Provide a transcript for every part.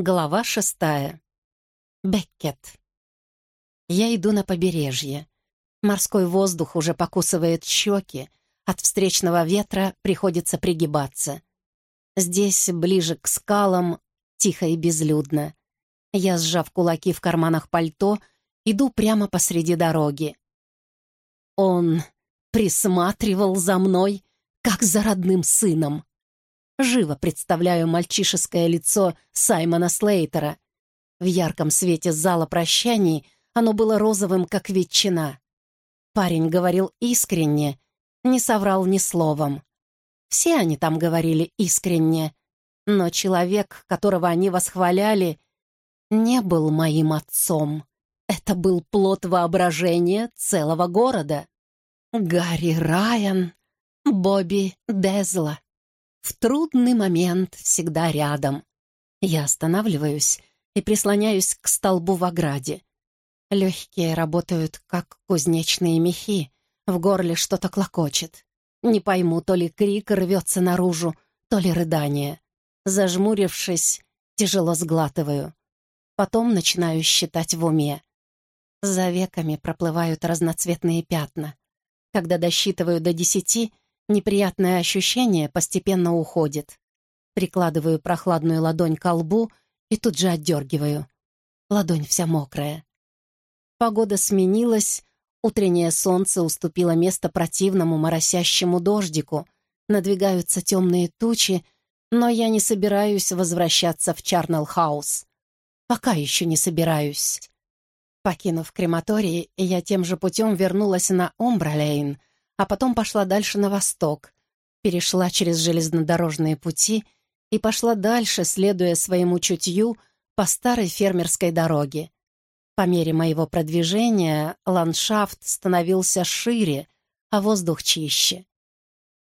Глава шестая. Беккет. Я иду на побережье. Морской воздух уже покусывает щеки, от встречного ветра приходится пригибаться. Здесь, ближе к скалам, тихо и безлюдно. Я, сжав кулаки в карманах пальто, иду прямо посреди дороги. Он присматривал за мной, как за родным сыном. Живо представляю мальчишеское лицо Саймона Слейтера. В ярком свете зала прощаний оно было розовым, как ветчина. Парень говорил искренне, не соврал ни словом. Все они там говорили искренне, но человек, которого они восхваляли, не был моим отцом. Это был плод воображения целого города. Гарри Райан, Бобби Дезла. В трудный момент всегда рядом. Я останавливаюсь и прислоняюсь к столбу в ограде. Легкие работают, как кузнечные мехи. В горле что-то клокочет. Не пойму, то ли крик рвется наружу, то ли рыдание. Зажмурившись, тяжело сглатываю. Потом начинаю считать в уме. За веками проплывают разноцветные пятна. Когда досчитываю до десяти — Неприятное ощущение постепенно уходит. Прикладываю прохладную ладонь к лбу и тут же отдергиваю. Ладонь вся мокрая. Погода сменилась, утреннее солнце уступило место противному моросящему дождику, надвигаются темные тучи, но я не собираюсь возвращаться в Чарнелл-хаус. Пока еще не собираюсь. Покинув крематорий, я тем же путем вернулась на Омбралейн, а потом пошла дальше на восток, перешла через железнодорожные пути и пошла дальше, следуя своему чутью по старой фермерской дороге. По мере моего продвижения ландшафт становился шире, а воздух чище.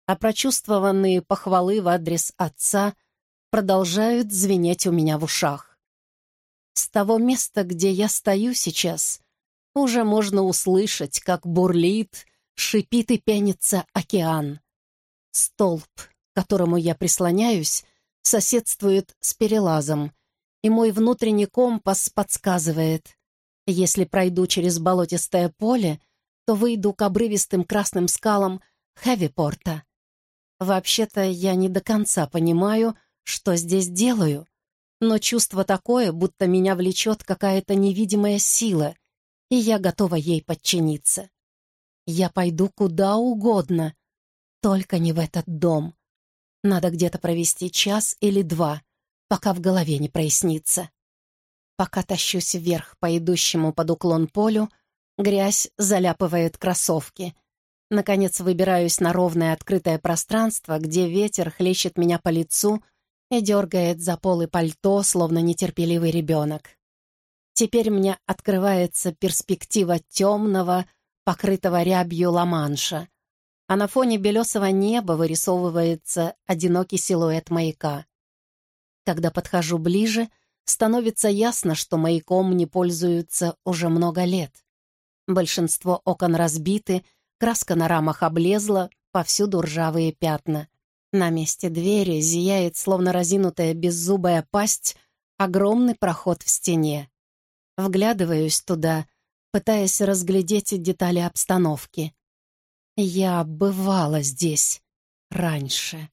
А прочувствованные похвалы в адрес отца продолжают звенеть у меня в ушах. С того места, где я стою сейчас, уже можно услышать, как бурлит шипит и пенится океан. Столб, к которому я прислоняюсь, соседствует с перелазом, и мой внутренний компас подсказывает. Если пройду через болотистое поле, то выйду к обрывистым красным скалам Хэвипорта. Вообще-то я не до конца понимаю, что здесь делаю, но чувство такое, будто меня влечет какая-то невидимая сила, и я готова ей подчиниться. Я пойду куда угодно, только не в этот дом. Надо где-то провести час или два, пока в голове не прояснится. Пока тащусь вверх по идущему под уклон полю, грязь заляпывает кроссовки. Наконец выбираюсь на ровное открытое пространство, где ветер хлещет меня по лицу и дергает за полы пальто, словно нетерпеливый ребенок. Теперь мне открывается перспектива темного, покрытого рябью Ла-Манша, а на фоне белесого неба вырисовывается одинокий силуэт маяка. Когда подхожу ближе, становится ясно, что маяком не пользуются уже много лет. Большинство окон разбиты, краска на рамах облезла, повсюду ржавые пятна. На месте двери зияет, словно разинутая беззубая пасть, огромный проход в стене. Вглядываюсь туда пытаясь разглядеть детали обстановки. Я бывала здесь раньше.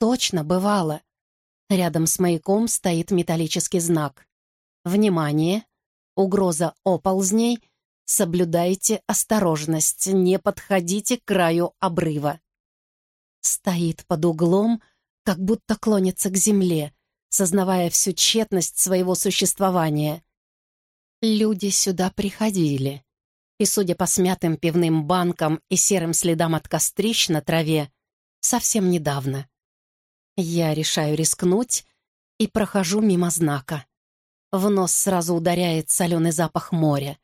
Точно бывала. Рядом с маяком стоит металлический знак. Внимание! Угроза оползней. Соблюдайте осторожность, не подходите к краю обрыва. Стоит под углом, как будто клонится к земле, сознавая всю тщетность своего существования. Люди сюда приходили. И, судя по смятым пивным банкам и серым следам от кострищ на траве, совсем недавно. Я решаю рискнуть и прохожу мимо знака. В нос сразу ударяет соленый запах моря.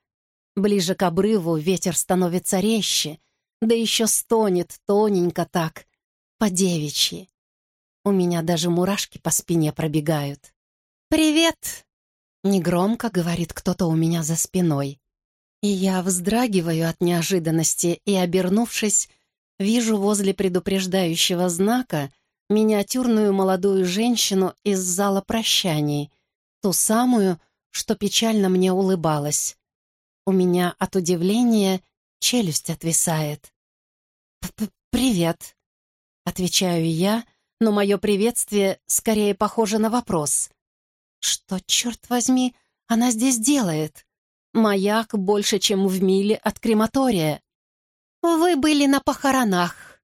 Ближе к обрыву ветер становится резче, да еще стонет тоненько так, по-девичьи. У меня даже мурашки по спине пробегают. «Привет!» Негромко говорит кто-то у меня за спиной. И я вздрагиваю от неожиданности и, обернувшись, вижу возле предупреждающего знака миниатюрную молодую женщину из зала прощаний, Ту самую, что печально мне улыбалась. У меня от удивления челюсть отвисает. «Привет», — отвечаю я, но мое приветствие скорее похоже на вопрос. «Что, черт возьми, она здесь делает? Маяк больше, чем в миле от крематория. Вы были на похоронах».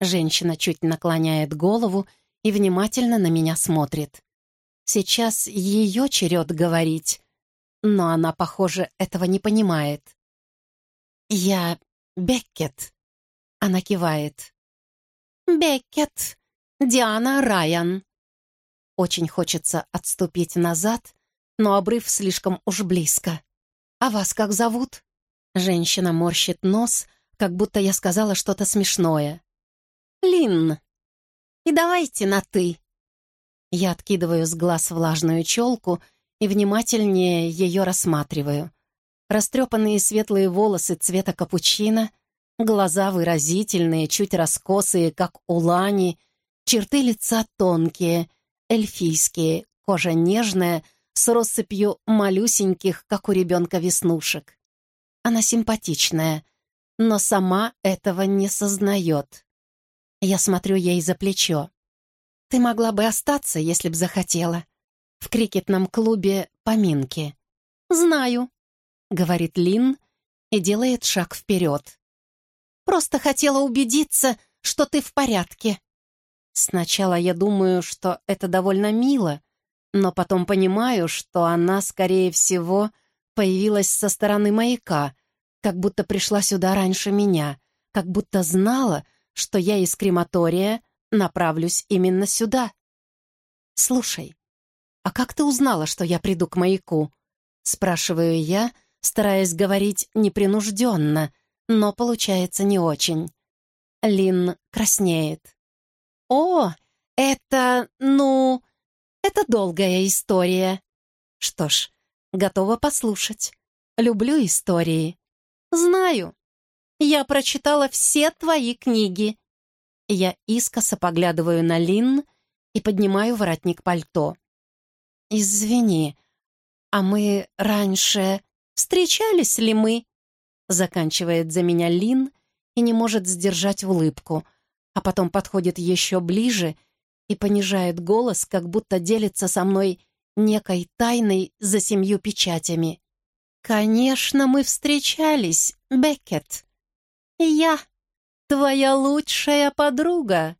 Женщина чуть наклоняет голову и внимательно на меня смотрит. Сейчас ее черед говорить, но она, похоже, этого не понимает. «Я Беккет», — она кивает. «Беккет, Диана Райан». Очень хочется отступить назад, но обрыв слишком уж близко. «А вас как зовут?» Женщина морщит нос, как будто я сказала что-то смешное. «Линн. И давайте на «ты». Я откидываю с глаз влажную челку и внимательнее ее рассматриваю. Растрепанные светлые волосы цвета капучино, глаза выразительные, чуть раскосые, как у лани, черты лица тонкие, эльфийские, кожа нежная, с россыпью малюсеньких, как у ребенка, веснушек. Она симпатичная, но сама этого не сознает. Я смотрю ей за плечо. Ты могла бы остаться, если б захотела. В крикетном клубе поминки. Знаю, говорит Лин и делает шаг вперед. Просто хотела убедиться, что ты в порядке. Сначала я думаю, что это довольно мило, но потом понимаю, что она, скорее всего, появилась со стороны маяка, как будто пришла сюда раньше меня, как будто знала, что я из крематория направлюсь именно сюда. «Слушай, а как ты узнала, что я приду к маяку?» Спрашиваю я, стараясь говорить непринужденно, но получается не очень. Лин краснеет. «О, это, ну, это долгая история». «Что ж, готова послушать. Люблю истории». «Знаю. Я прочитала все твои книги. Я искоса поглядываю на Лин и поднимаю воротник пальто. «Извини, а мы раньше... Встречались ли мы?» Заканчивает за меня Лин и не может сдержать улыбку, а потом подходит еще ближе и понижает голос, как будто делится со мной некой тайной за семью печатями. «Конечно, мы встречались, Беккет. Я твоя лучшая подруга!»